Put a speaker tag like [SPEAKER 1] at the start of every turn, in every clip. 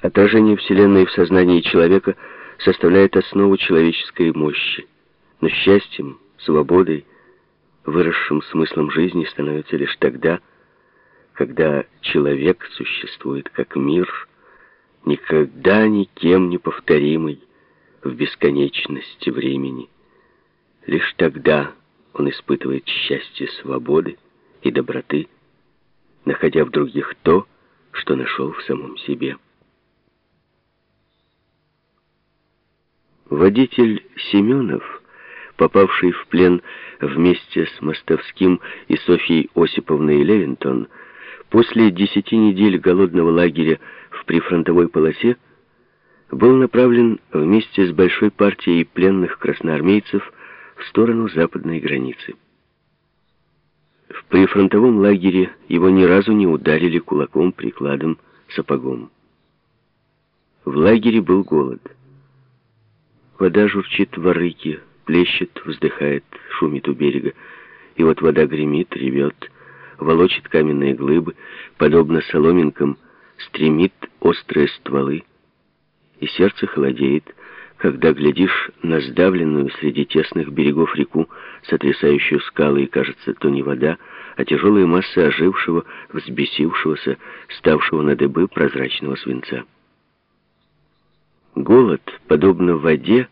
[SPEAKER 1] Отражение Вселенной в сознании человека составляет основу человеческой мощи. Но счастьем, свободой, выросшим смыслом жизни становится лишь тогда, когда человек существует как мир, никогда никем не повторимый в бесконечности времени. Лишь тогда он испытывает счастье свободы и доброты, находя в других то, что нашел в самом себе. Водитель Семенов, попавший в плен вместе с Мостовским и Софьей Осиповной Левинтон, после десяти недель голодного лагеря в прифронтовой полосе, был направлен вместе с большой партией пленных красноармейцев в сторону западной границы. В прифронтовом лагере его ни разу не ударили кулаком, прикладом, сапогом. В лагере был голод. Вода журчит в арыке, плещет, вздыхает, шумит у берега. И вот вода гремит, ревет, волочит каменные глыбы, подобно соломинкам, стремит острые стволы. И сердце холодеет, когда глядишь на сдавленную среди тесных берегов реку, сотрясающую скалы, и кажется, то не вода, а тяжелые массы ожившего, взбесившегося, ставшего на дыбы прозрачного свинца. Голод, подобно воде,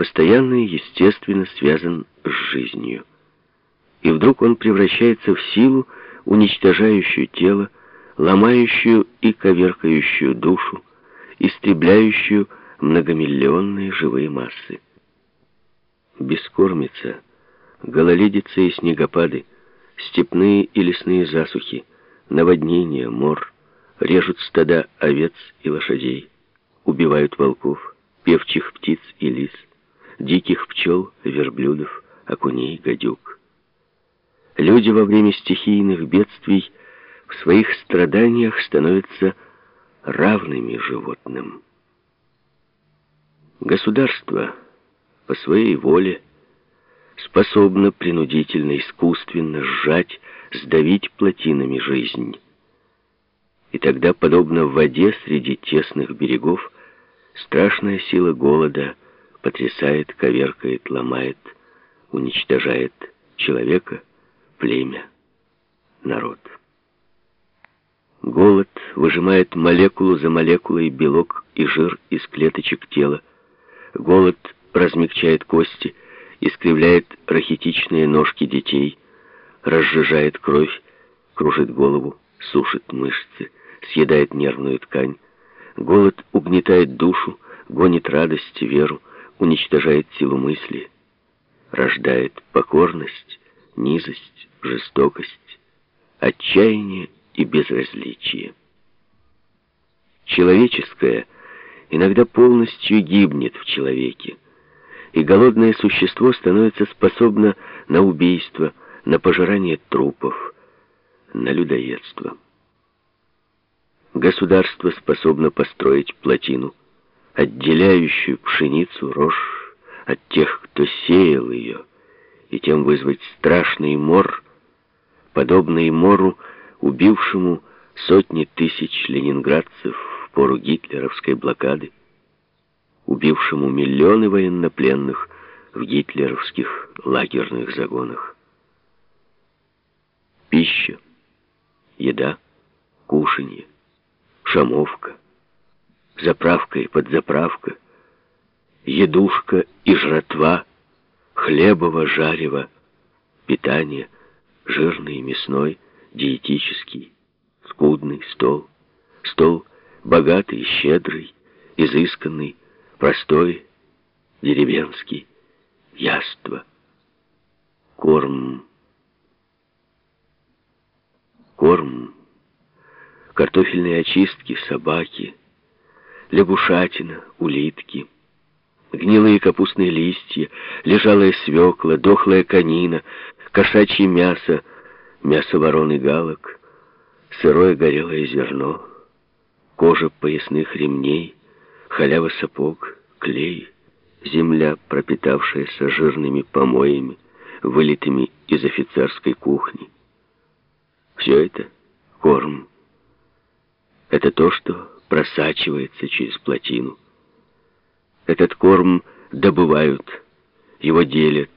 [SPEAKER 1] постоянно и естественно связан с жизнью. И вдруг он превращается в силу, уничтожающую тело, ломающую и коверкающую душу, истребляющую многомиллионные живые массы. Бескормица, гололедица и снегопады, степные и лесные засухи, наводнения, мор, режут стада овец и лошадей, убивают волков, певчих птиц и лис, диких пчел, верблюдов, окуней, гадюк. Люди во время стихийных бедствий в своих страданиях становятся равными животным. Государство по своей воле способно принудительно, искусственно сжать, сдавить плотинами жизнь. И тогда, подобно воде среди тесных берегов, страшная сила голода потрясает, коверкает, ломает, уничтожает человека, племя, народ. Голод выжимает молекулу за молекулой белок и жир из клеточек тела, Голод размягчает кости, искривляет рахитичные ножки детей, разжижает кровь, кружит голову, сушит мышцы, съедает нервную ткань. Голод угнетает душу, гонит радость, веру, уничтожает силу мысли, рождает покорность, низость, жестокость, отчаяние и безразличие. Человеческое — иногда полностью гибнет в человеке, и голодное существо становится способно на убийство, на пожирание трупов, на людоедство. Государство способно построить плотину, отделяющую пшеницу, рожь от тех, кто сеял ее, и тем вызвать страшный мор, подобный мору, убившему сотни тысяч ленинградцев в пору гитлеровской блокады, убившему миллионы военнопленных в гитлеровских лагерных загонах. Пища, еда, кушанье, шамовка, заправка и подзаправка, едушка и жратва, хлебово-жарево, питание, жирный и мясной, диетический, скудный стол, стол богатый, щедрый, изысканный, простой, деревенский, яство, корм, корм, картофельные очистки, собаки, лягушатина, улитки, гнилые капустные листья, лежалая свекла, дохлая конина, кошачье мясо, мясо ворон и галок, сырое горелое зерно — кожа поясных ремней, халява сапог, клей, земля, пропитавшаяся жирными помоями, вылитыми из офицерской кухни. Все это — корм. Это то, что просачивается через плотину. Этот корм добывают, его делят,